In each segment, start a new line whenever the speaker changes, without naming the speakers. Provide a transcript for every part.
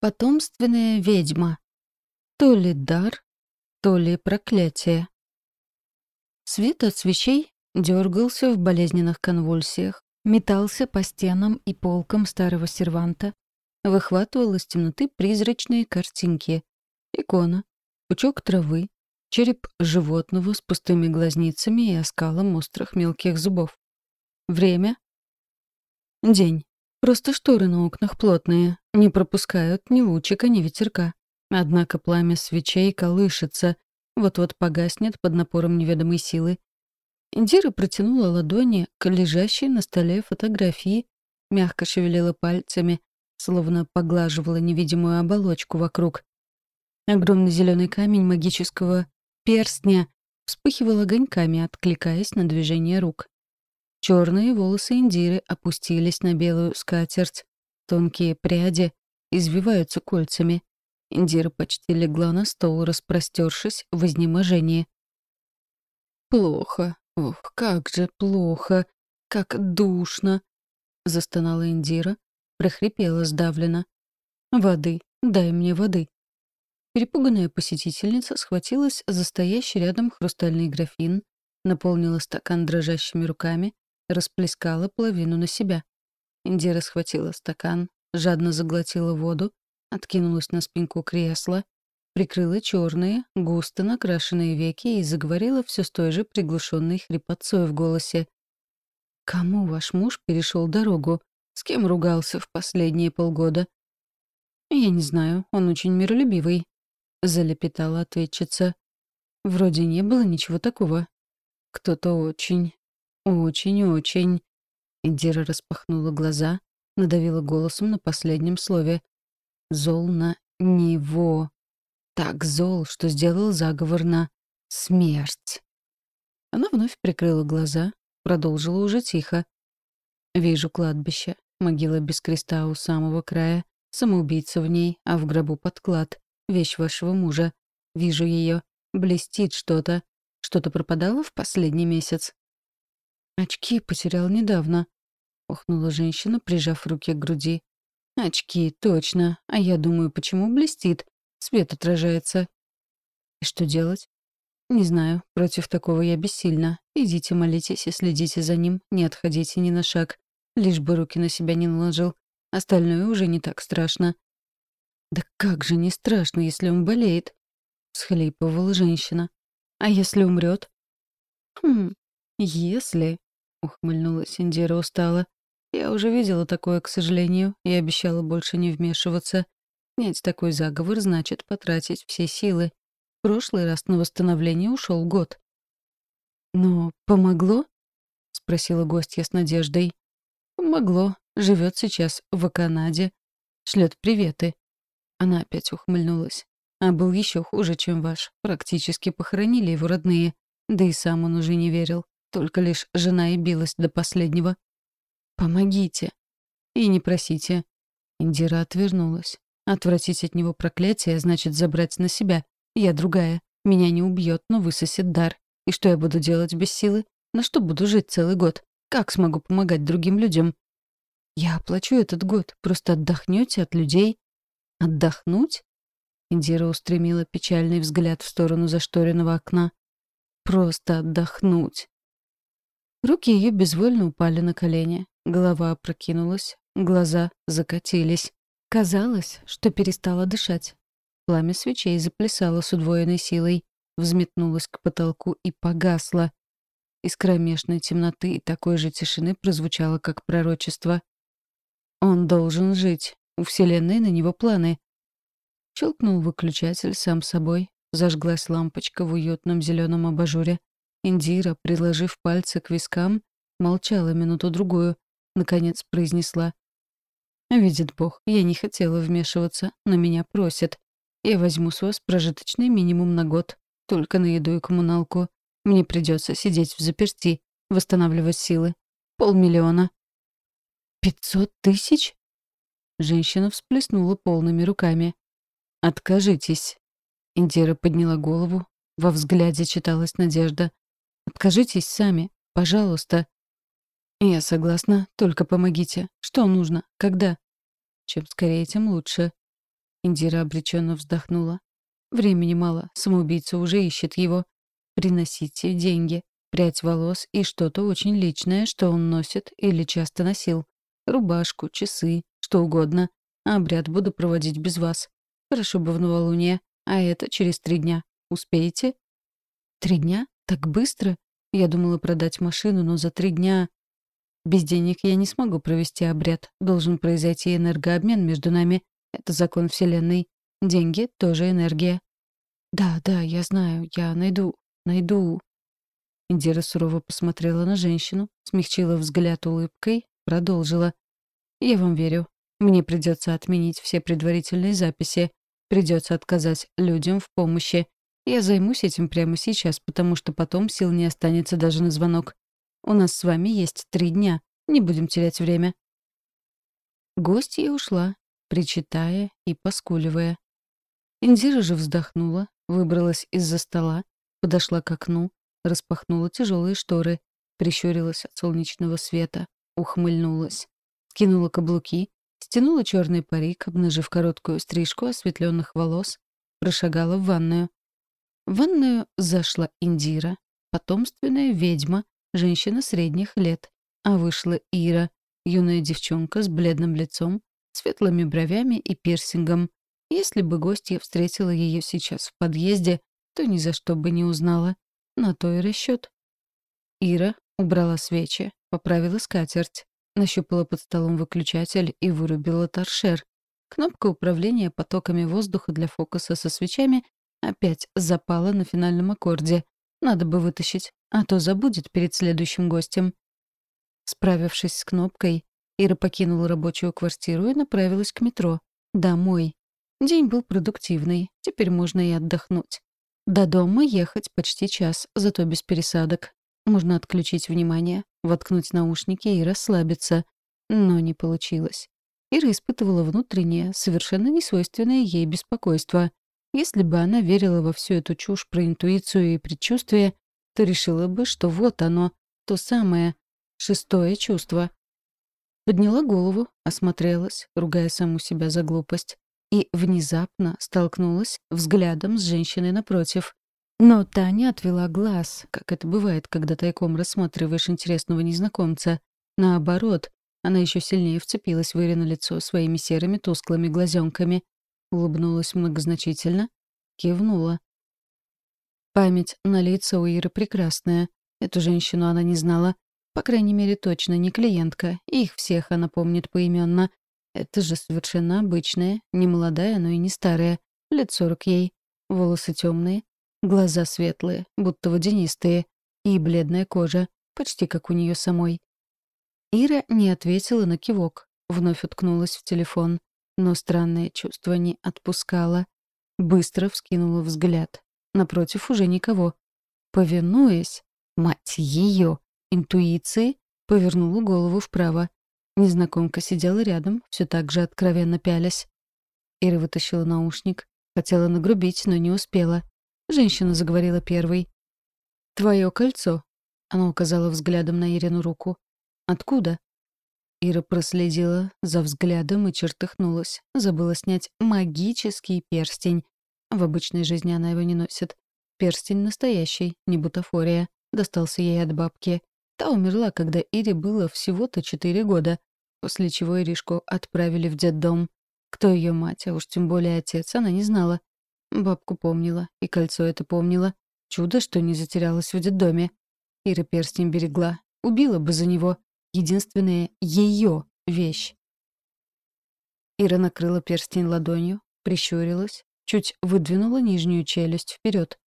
Потомственная ведьма. То ли дар, то ли проклятие. Свет от свечей дергался в болезненных конвульсиях, метался по стенам и полкам старого серванта, выхватывал из темноты призрачные картинки. Икона, пучок травы, череп животного с пустыми глазницами и оскалом острых мелких зубов. Время — день. Просто шторы на окнах плотные, не пропускают ни лучика, ни ветерка. Однако пламя свечей колышется, вот-вот погаснет под напором неведомой силы. Индира протянула ладони к лежащей на столе фотографии, мягко шевелила пальцами, словно поглаживала невидимую оболочку вокруг. Огромный зеленый камень магического перстня вспыхивал огоньками, откликаясь на движение рук. Черные волосы Индиры опустились на белую скатерть. Тонкие пряди извиваются кольцами. Индира почти легла на стол, распростершись в изнеможении. «Плохо. Ох, как же плохо. Как душно!» — застонала Индира, прохрипела сдавленно. «Воды. Дай мне воды». Перепуганная посетительница схватилась за стоящий рядом хрустальный графин, наполнила стакан дрожащими руками, расплескала половину на себя. Индира схватила стакан, жадно заглотила воду, откинулась на спинку кресла, прикрыла черные, густо накрашенные веки и заговорила все с той же приглушенной хрипотцой в голосе. «Кому ваш муж перешел дорогу? С кем ругался в последние полгода?» «Я не знаю, он очень миролюбивый», — залепетала ответчица. «Вроде не было ничего такого. Кто-то очень, очень-очень...» Индира распахнула глаза, надавила голосом на последнем слове. «Зол на него. Так зол, что сделал заговор на смерть». Она вновь прикрыла глаза, продолжила уже тихо. «Вижу кладбище, могила без креста у самого края, самоубийца в ней, а в гробу подклад, вещь вашего мужа. Вижу ее, блестит что-то. Что-то пропадало в последний месяц. «Очки потерял недавно», — охнула женщина, прижав руки к груди. «Очки, точно. А я думаю, почему блестит? Свет отражается». «И что делать?» «Не знаю. Против такого я бессильна. Идите молитесь и следите за ним. Не отходите ни на шаг. Лишь бы руки на себя не наложил. Остальное уже не так страшно». «Да как же не страшно, если он болеет?» — схлипывала женщина. «А если умрет? «Хм, если...» — ухмыльнулась Индира устало. «Я уже видела такое, к сожалению, и обещала больше не вмешиваться. Снять такой заговор значит потратить все силы. В прошлый раз на восстановление ушел год». «Но помогло?» — спросила гостья с надеждой. «Помогло. Живет сейчас в Канаде. Шлет приветы». Она опять ухмыльнулась. А был еще хуже, чем ваш. Практически похоронили его родные. Да и сам он уже не верил. Только лишь жена и билась до последнего. «Помогите!» «И не просите». Индира отвернулась. «Отвратить от него проклятие значит забрать на себя. Я другая. Меня не убьет, но высосет дар. И что я буду делать без силы? На что буду жить целый год? Как смогу помогать другим людям?» «Я оплачу этот год. Просто отдохнете от людей». «Отдохнуть?» Индира устремила печальный взгляд в сторону зашторенного окна. «Просто отдохнуть. Руки ее безвольно упали на колени, голова опрокинулась, глаза закатились. Казалось, что перестала дышать. Пламя свечей заплясало с удвоенной силой, взметнулось к потолку и погасло. Из кромешной темноты и такой же тишины прозвучало, как пророчество. «Он должен жить. У Вселенной на него планы». Щелкнул выключатель сам собой. Зажглась лампочка в уютном зеленом абажуре. Индира, приложив пальцы к вискам, молчала минуту-другую, наконец произнесла. «Видит Бог, я не хотела вмешиваться, но меня просят. Я возьму с вас прожиточный минимум на год, только на еду и коммуналку. Мне придется сидеть в заперти, восстанавливать силы. Полмиллиона». «Пятьсот тысяч?» Женщина всплеснула полными руками. «Откажитесь». Индира подняла голову. Во взгляде читалась надежда. Откажитесь сами, пожалуйста. Я согласна, только помогите. Что нужно? Когда? Чем скорее, тем лучше. Индира обреченно вздохнула. Времени мало, самоубийца уже ищет его. Приносите деньги, прядь волос и что-то очень личное, что он носит или часто носил. Рубашку, часы, что угодно. Обряд буду проводить без вас. Хорошо бы в новолуние, а это через три дня. Успеете? Три дня? Так быстро? Я думала продать машину, но за три дня... Без денег я не смогу провести обряд. Должен произойти энергообмен между нами. Это закон Вселенной. Деньги — тоже энергия. Да, да, я знаю. Я найду. Найду. Индира сурово посмотрела на женщину, смягчила взгляд улыбкой, продолжила. «Я вам верю. Мне придется отменить все предварительные записи. Придется отказать людям в помощи. Я займусь этим прямо сейчас, потому что потом сил не останется даже на звонок. У нас с вами есть три дня. Не будем терять время». Гостья ушла, причитая и поскуливая. Индира же вздохнула, выбралась из-за стола, подошла к окну, распахнула тяжелые шторы, прищурилась от солнечного света, ухмыльнулась, скинула каблуки, стянула черный парик, обнажив короткую стрижку осветленных волос, прошагала в ванную. В ванную зашла Индира, потомственная ведьма, женщина средних лет, а вышла Ира, юная девчонка с бледным лицом, светлыми бровями и пирсингом. Если бы гостья встретила ее сейчас в подъезде, то ни за что бы не узнала. На то и расчет. Ира убрала свечи, поправила скатерть, нащупала под столом выключатель и вырубила торшер. Кнопка управления потоками воздуха для фокуса со свечами опять запала на финальном аккорде. Надо бы вытащить, а то забудет перед следующим гостем. Справившись с кнопкой, Ира покинула рабочую квартиру и направилась к метро. Домой. День был продуктивный, теперь можно и отдохнуть. До дома ехать почти час, зато без пересадок. Можно отключить внимание, воткнуть наушники и расслабиться. Но не получилось. Ира испытывала внутреннее, совершенно несвойственное ей беспокойство. Если бы она верила во всю эту чушь про интуицию и предчувствие, то решила бы, что вот оно, то самое, шестое чувство. Подняла голову, осмотрелась, ругая саму себя за глупость и внезапно столкнулась взглядом с женщиной напротив. Но та не отвела глаз, как это бывает, когда тайком рассматриваешь интересного незнакомца. Наоборот, она еще сильнее вцепилась в Ирину лицо своими серыми тусклыми глазенками, улыбнулась многозначительно, кивнула. Память на лица у Иры прекрасная. Эту женщину она не знала. По крайней мере, точно не клиентка. Их всех она помнит поименно. Это же совершенно обычная, не молодая, но и не старая. Лет сорок ей. Волосы темные, глаза светлые, будто водянистые, и бледная кожа, почти как у нее самой. Ира не ответила на кивок, вновь уткнулась в телефон, но странное чувство не отпускало. Быстро вскинула взгляд. Напротив уже никого. Повинуясь, мать ее, интуиции, повернула голову вправо. Незнакомка сидела рядом, все так же откровенно пялясь. Ира вытащила наушник. Хотела нагрубить, но не успела. Женщина заговорила первой. «Твое кольцо», — она указала взглядом на Ирину руку. «Откуда?» Ира проследила за взглядом и чертыхнулась. Забыла снять магический перстень. В обычной жизни она его не носит. Перстень настоящий, не бутафория. Достался ей от бабки. Та умерла, когда Ире было всего-то четыре года после чего Иришку отправили в детдом. Кто ее мать, а уж тем более отец, она не знала. Бабку помнила, и кольцо это помнила. Чудо, что не затерялась в детдоме. Ира перстень берегла. Убила бы за него. Единственная ее вещь. Ира накрыла перстень ладонью, прищурилась, чуть выдвинула нижнюю челюсть вперед.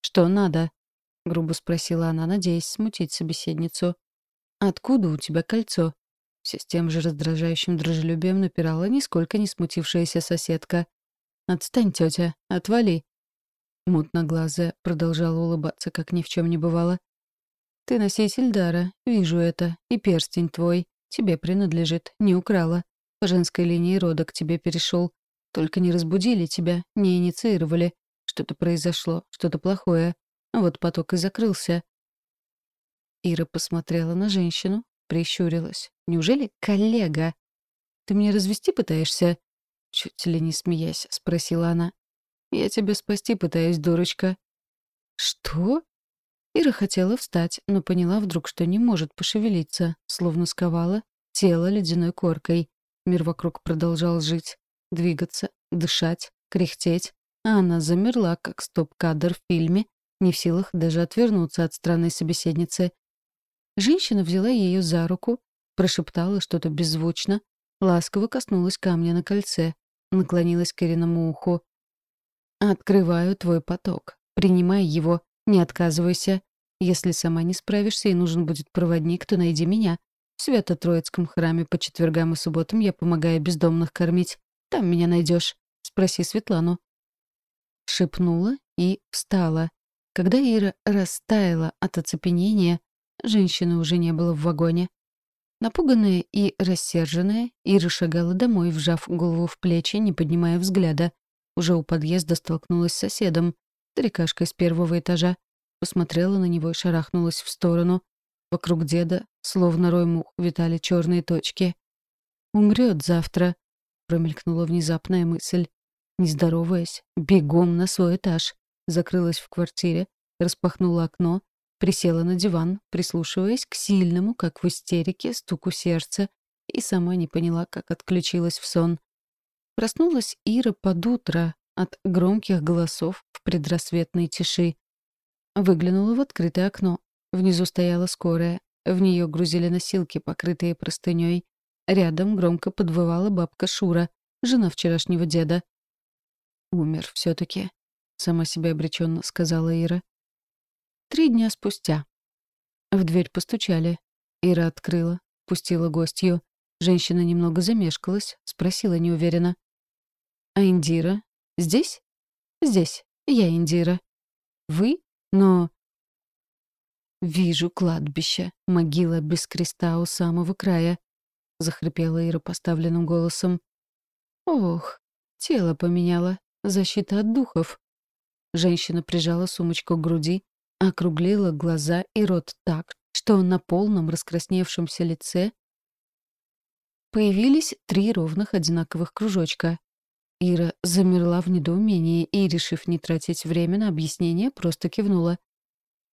«Что надо?» — грубо спросила она, надеясь смутить собеседницу. «Откуда у тебя кольцо?» Все с тем же раздражающим дружелюбием напирала нисколько не смутившаяся соседка. «Отстань, тетя, отвали!» Мутноглазая продолжала улыбаться, как ни в чем не бывало. «Ты носитель дара, вижу это, и перстень твой. Тебе принадлежит, не украла. По женской линии рода к тебе перешел. Только не разбудили тебя, не инициировали. Что-то произошло, что-то плохое. Вот поток и закрылся». Ира посмотрела на женщину, Прищурилась. «Неужели коллега? Ты меня развести пытаешься?» Чуть ли не смеясь, спросила она. «Я тебя спасти пытаюсь, дурочка». «Что?» Ира хотела встать, но поняла вдруг, что не может пошевелиться, словно сковала тело ледяной коркой. Мир вокруг продолжал жить, двигаться, дышать, кряхтеть, а она замерла, как стоп-кадр в фильме, не в силах даже отвернуться от странной собеседницы. Женщина взяла ее за руку, прошептала что-то беззвучно, ласково коснулась камня на кольце, наклонилась к Ириному уху. «Открываю твой поток. Принимай его, не отказывайся. Если сама не справишься и нужен будет проводник, то найди меня. В Свято-Троицком храме по четвергам и субботам я помогаю бездомных кормить. Там меня найдешь. Спроси Светлану». Шепнула и встала. Когда Ира растаяла от оцепенения, женщины уже не было в вагоне. Напуганная и рассерженная, Ира шагала домой, вжав голову в плечи, не поднимая взгляда. Уже у подъезда столкнулась с соседом, старикашкой с первого этажа. Посмотрела на него и шарахнулась в сторону. Вокруг деда, словно рой мух, витали черные точки. «Умрет завтра», — промелькнула внезапная мысль. Не здороваясь, бегом на свой этаж. Закрылась в квартире, распахнула окно, присела на диван, прислушиваясь к сильному, как в истерике, стуку сердца, и сама не поняла, как отключилась в сон. Проснулась Ира под утро от громких голосов в предрассветной тиши. Выглянула в открытое окно. Внизу стояла скорая. В нее грузили носилки, покрытые простыней. Рядом громко подвывала бабка Шура, жена вчерашнего деда. «Умер все таки сама себе обреченно сказала Ира. Три дня спустя. В дверь постучали. Ира открыла, пустила гостью. Женщина немного замешкалась, спросила неуверенно. «А Индира? Здесь?» «Здесь. Я Индира». «Вы? Но...» «Вижу кладбище. Могила без креста у самого края», — захрипела Ира поставленным голосом. «Ох, тело поменяло. Защита от духов». Женщина прижала сумочку к груди, округлила глаза и рот так, что на полном раскрасневшемся лице появились три ровных одинаковых кружочка. Ира замерла в недоумении и, решив не тратить время на объяснение, просто кивнула.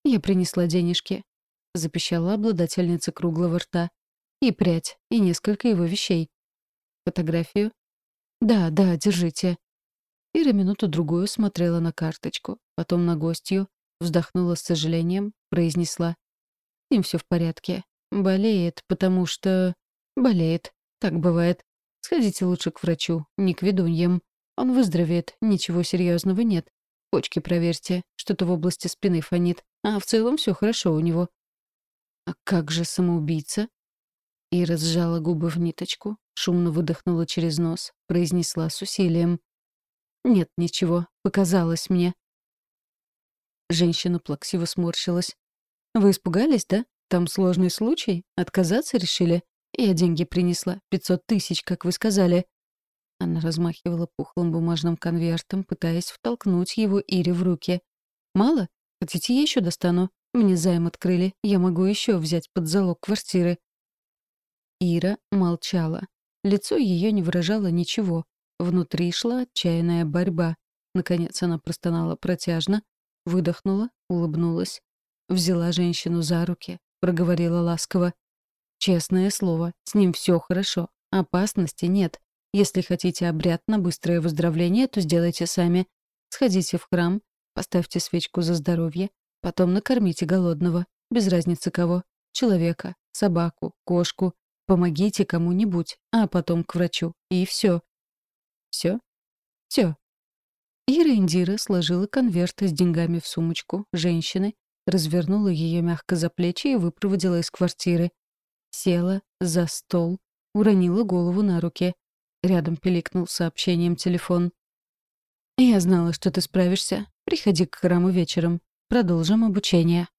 «Я принесла денежки», — запищала обладательница круглого рта. «И прядь, и несколько его вещей». «Фотографию?» «Да, да, держите». Ира минуту-другую смотрела на карточку, потом на гостью, вздохнула с сожалением, произнесла. «Им все в порядке. Болеет, потому что... Болеет. Так бывает. Сходите лучше к врачу, не к ведуньям. Он выздоровеет, ничего серьезного нет. Почки проверьте, что-то в области спины фонит, а в целом все хорошо у него. А как же самоубийца? И разжала губы в ниточку, шумно выдохнула через нос, произнесла с усилием. «Нет ничего, показалось мне». Женщина плаксиво сморщилась. «Вы испугались, да? Там сложный случай? Отказаться решили? Я деньги принесла. Пятьсот тысяч, как вы сказали». Она размахивала пухлым бумажным конвертом, пытаясь втолкнуть его Ире в руки. «Мало? Хотите, я еще достану? Мне займ открыли. Я могу еще взять под залог квартиры». Ира молчала. Лицо ее не выражало ничего. Внутри шла отчаянная борьба. Наконец она простонала протяжно, выдохнула, улыбнулась. Взяла женщину за руки, проговорила ласково. Честное слово, с ним все хорошо. Опасности нет. Если хотите обряд на быстрое выздоровление, то сделайте сами. Сходите в храм, поставьте свечку за здоровье, потом накормите голодного, без разницы кого. Человека, собаку, кошку. Помогите кому-нибудь, а потом к врачу. И все. Все? Все. Ира Индира сложила конверт с деньгами в сумочку женщины, развернула ее мягко за плечи и выпроводила из квартиры. Села за стол, уронила голову на руки. Рядом пиликнул сообщением телефон. «Я знала, что ты справишься. Приходи к храму вечером. Продолжим обучение».